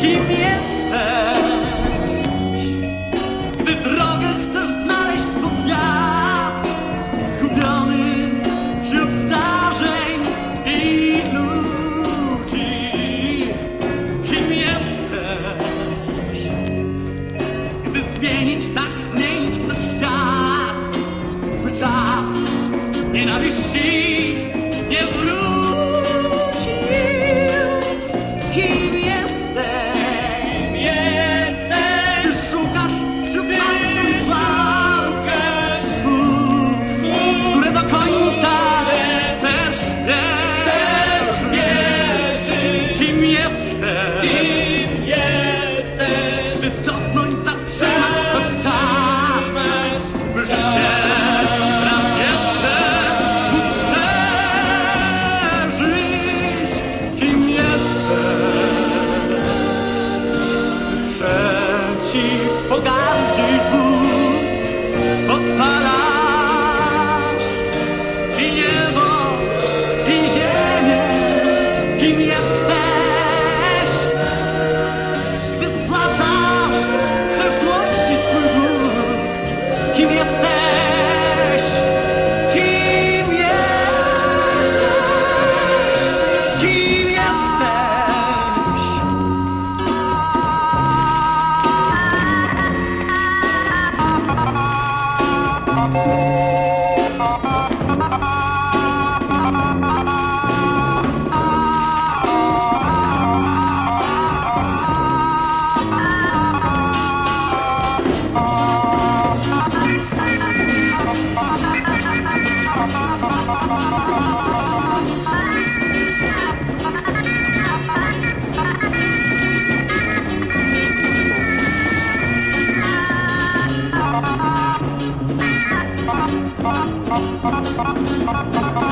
keep me ti, folgado de Música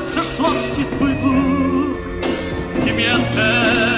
przeszłości swój dług. Kim jesteś?